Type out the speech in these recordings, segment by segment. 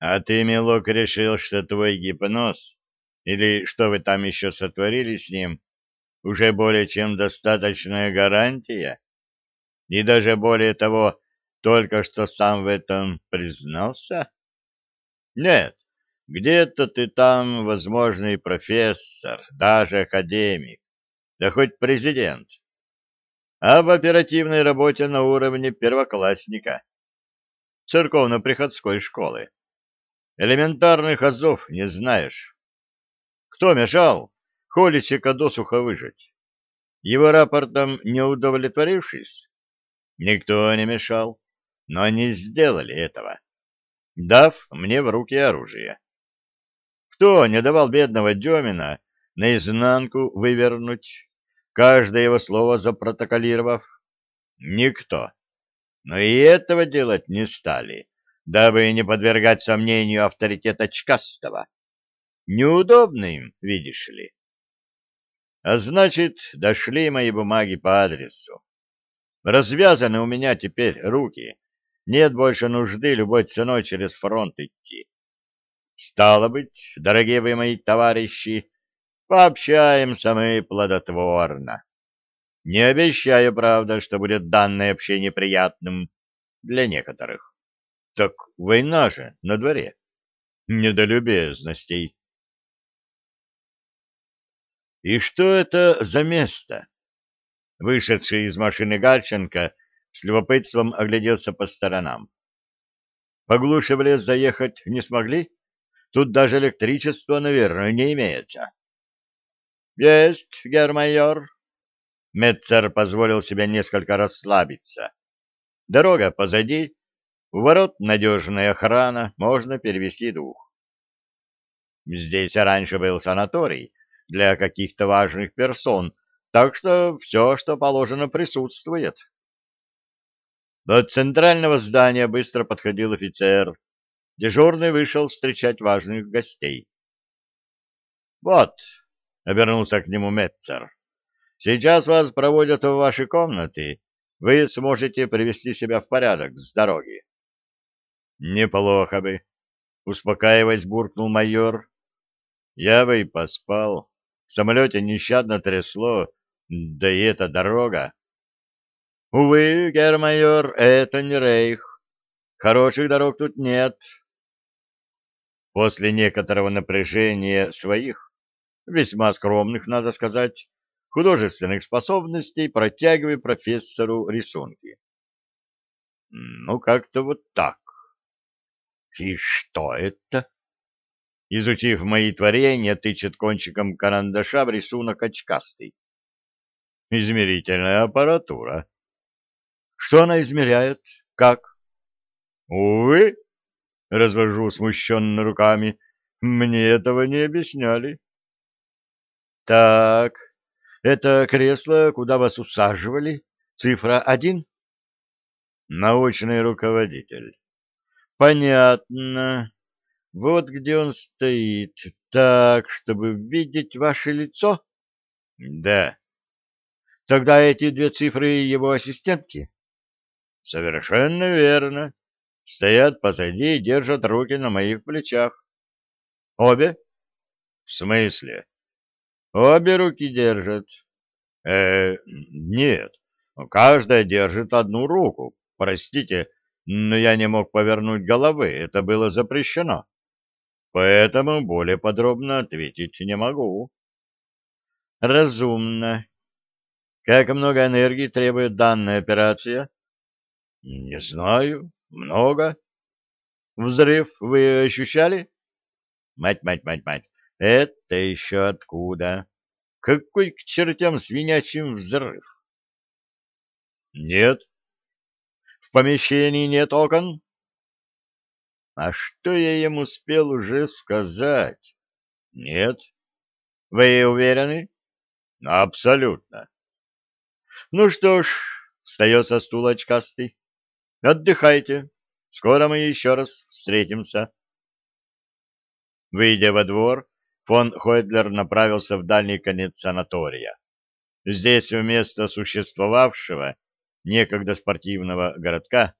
А ты, милок, решил, что твой гипноз, или что вы там еще сотворили с ним, уже более чем достаточная гарантия? И даже более того, только что сам в этом признался? Нет, где-то ты там, возможный профессор, даже академик, да хоть президент. А в оперативной работе на уровне первоклассника церковно-приходской школы. Элементарных азов не знаешь. Кто мешал Холичика досуха выжить? Его рапортом не удовлетворившись? Никто не мешал, но они сделали этого, дав мне в руки оружие. Кто не давал бедного Демина наизнанку вывернуть, каждое его слово запротоколировав? Никто. Но и этого делать не стали дабы не подвергать сомнению авторитет очкастого. Неудобно им, видишь ли. А значит, дошли мои бумаги по адресу. Развязаны у меня теперь руки. Нет больше нужды любой ценой через фронт идти. Стало быть, дорогие вы мои товарищи, пообщаемся мы плодотворно. Не обещаю, правда, что будет данное общение приятным для некоторых. Так война же на дворе. Не до. И что это за место? Вышедший из машины Гальченко с любопытством огляделся по сторонам. Поглуше в лес заехать не смогли? Тут даже электричества, наверное, не имеется. — Есть, гермайор. Метцер позволил себе несколько расслабиться. Дорога позади, у ворот надежная охрана, можно перевести дух. Здесь раньше был санаторий для каких-то важных персон, так что все, что положено, присутствует. До центрального здания быстро подходил офицер. Дежурный вышел встречать важных гостей. «Вот», — обернулся к нему Метцер, — «сейчас вас проводят в ваши комнаты. Вы сможете привести себя в порядок с дороги». Неплохо бы, успокаиваясь, буркнул майор. Я бы и поспал. В самолете нещадно трясло, да и эта дорога. Увы, гермайор, это не рейх. Хороших дорог тут нет. После некоторого напряжения своих, весьма скромных, надо сказать, художественных способностей протягиваю профессору рисунки. Ну, как-то вот так. И что это? Изучив мои творения, тычет кончиком карандаша в рисунок очкастый. Измерительная аппаратура. Что она измеряет? Как? Увы, развожу смущенно руками, мне этого не объясняли. Так, это кресло, куда вас усаживали? Цифра один? Научный руководитель. Понятно. Вот где он стоит. Так, чтобы видеть ваше лицо? Да. Тогда эти две цифры его ассистентки? Совершенно верно. Стоят позади и держат руки на моих плечах. Обе? В смысле? Обе руки держат. Э, нет. Каждая держит одну руку. Простите, но я не мог повернуть головы, это было запрещено. Поэтому более подробно ответить не могу. Разумно. Как много энергии требует данная операция? Не знаю. Много. Взрыв вы ощущали? Мать, мать, мать, мать. Это еще откуда? Какой к чертям свинячим взрыв? Нет, в помещении нет окон? А что я ему успел уже сказать? Нет. Вы уверены? Абсолютно. Ну что ж, встает со стула очкастый. Отдыхайте. Скоро мы еще раз встретимся. Выйдя во двор, фон Хойдлер направился в дальний конец санатория. Здесь вместо существовавшего некогда спортивного городка,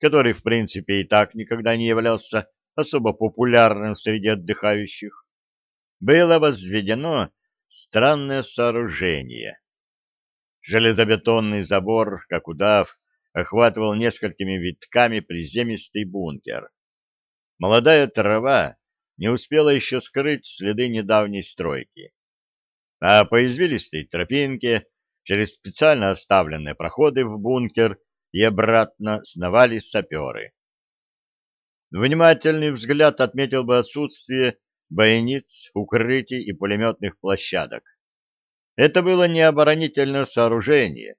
который, в принципе, и так никогда не являлся особо популярным среди отдыхающих, было возведено странное сооружение. Железобетонный забор, как удав, охватывал несколькими витками приземистый бункер. Молодая трава не успела еще скрыть следы недавней стройки. А по извилистой тропинке через специально оставленные проходы в бункер и обратно сновали саперы. Внимательный взгляд отметил бы отсутствие бойниц, укрытий и пулеметных площадок. Это было не оборонительное сооружение.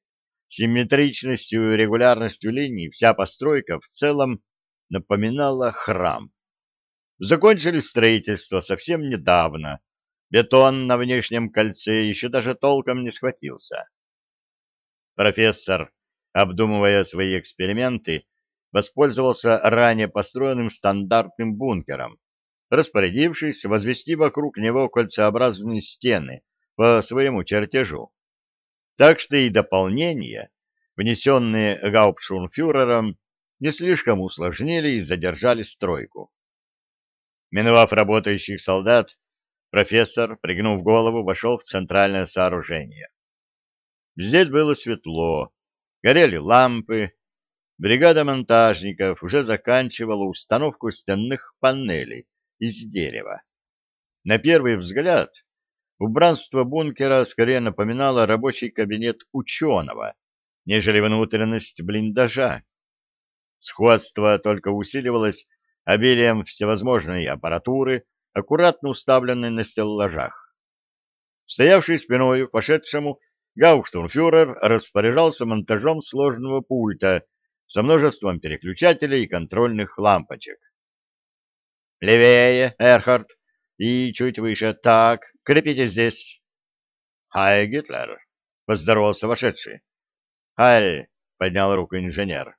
Симметричностью и регулярностью линий вся постройка в целом напоминала храм. Закончили строительство совсем недавно. Бетон на внешнем кольце еще даже толком не схватился. Профессор, обдумывая свои эксперименты, воспользовался ранее построенным стандартным бункером, распорядившись возвести вокруг него кольцеобразные стены по своему чертежу. Так что и дополнения, внесенные гауптшунфюрером, не слишком усложнили и задержали стройку. Миновав работающих солдат, профессор, пригнув голову, вошел в центральное сооружение. Здесь было светло, горели лампы, бригада монтажников уже заканчивала установку стенных панелей из дерева. На первый взгляд убранство бункера скорее напоминало рабочий кабинет ученого, нежели внутренность блиндажа. Сходство только усиливалось обилием всевозможной аппаратуры, аккуратно уставленной на стеллажах. Стоявший спиной к гауптштурмфюрер распоряжался монтажом сложного пульта со множеством переключателей и контрольных лампочек. «Левее, Эрхард, и чуть выше. Так, крепите здесь». «Хай, Гитлер!» — поздоровался вошедший. «Хай!» — поднял руку инженер.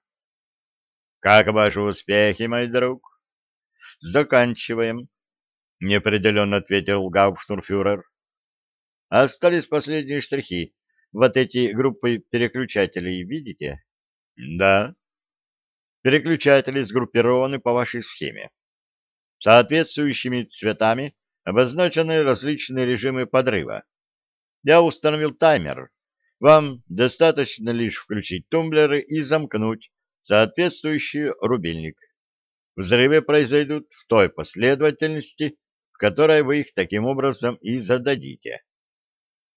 «Как ваши успехи, мой друг?» Заканчиваем, — неопределенно ответил гауптштурмфюрер. Остались последние штрихи. Вот эти группы переключателей видите? Да. Переключатели сгруппированы по вашей схеме. Соответствующими цветами обозначены различные режимы подрыва. Я установил таймер. Вам достаточно лишь включить тумблеры и замкнуть соответствующий рубильник. Взрывы произойдут в той последовательности, в которой вы их таким образом и зададите.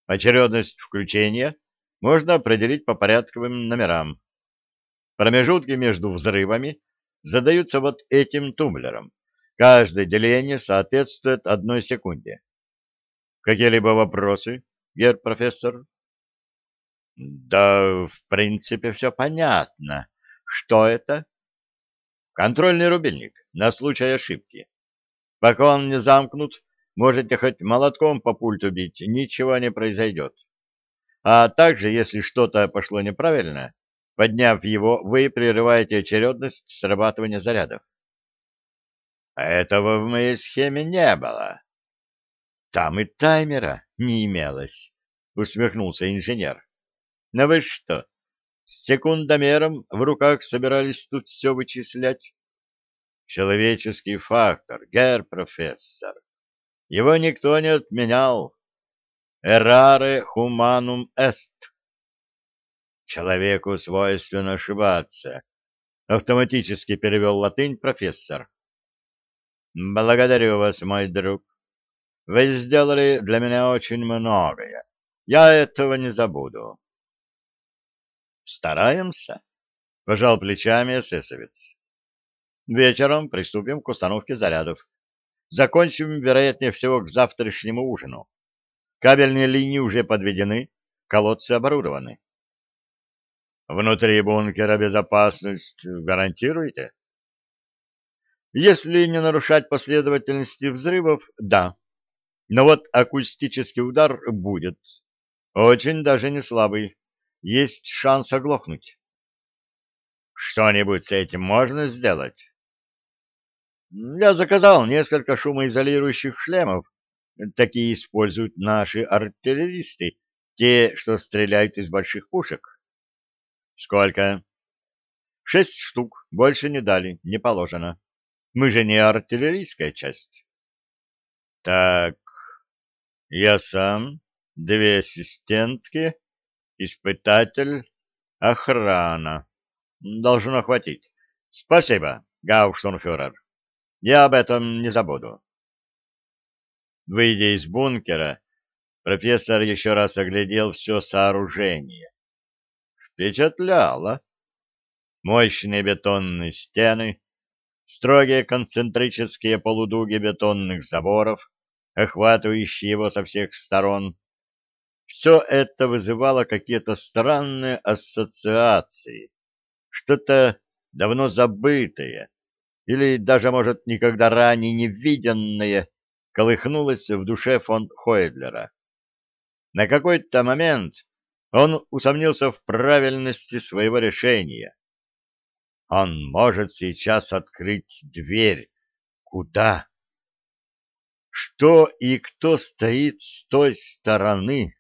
Очередность включения можно определить по порядковым номерам. Промежутки между взрывами задаются вот этим тумблером. Каждое деление соответствует одной секунде. Какие-либо вопросы, гер профессор? Да, в принципе, все понятно. Что это? Контрольный рубильник на случай ошибки. Пока он не замкнут, можете хоть молотком по пульту бить, ничего не произойдет. А также, если что-то пошло неправильно, подняв его, вы прерываете очередность срабатывания зарядов. Этого в моей схеме не было. Там и таймера не имелось, усмехнулся инженер. Но вы что, с секундомером в руках собирались тут все вычислять. Человеческий фактор, гер профессор. Его никто не отменял. Errare humanum est. Человеку свойственно ошибаться, автоматически перевел латынь профессор. Благодарю вас, мой друг. Вы сделали для меня очень многое. Я этого не забуду. Стараемся, пожал плечами эсэсовец. Вечером приступим к установке зарядов. Закончим, вероятнее всего, к завтрашнему ужину. Кабельные линии уже подведены, колодцы оборудованы. Внутри бункера безопасность гарантируете? Если не нарушать последовательности взрывов, да. Но вот акустический удар будет. Очень даже не слабый есть шанс оглохнуть. Что-нибудь с этим можно сделать? Я заказал несколько шумоизолирующих шлемов. Такие используют наши артиллеристы, те, что стреляют из больших пушек. Сколько? Шесть штук. Больше не дали, не положено. Мы же не артиллерийская часть. Так, я сам, две ассистентки, испытатель, охрана. Должно хватить. Спасибо, гауштурмфюрер. Я об этом не забуду. Выйдя из бункера, профессор еще раз оглядел все сооружение. Впечатляло. Мощные бетонные стены, строгие концентрические полудуги бетонных заборов, охватывающие его со всех сторон. Все это вызывало какие-то странные ассоциации, что-то давно забытое или даже, может, никогда ранее не виденное колыхнулось в душе фон Хойдлера. На какой-то момент он усомнился в правильности своего решения. Он может сейчас открыть дверь. Куда? Что и кто стоит с той стороны?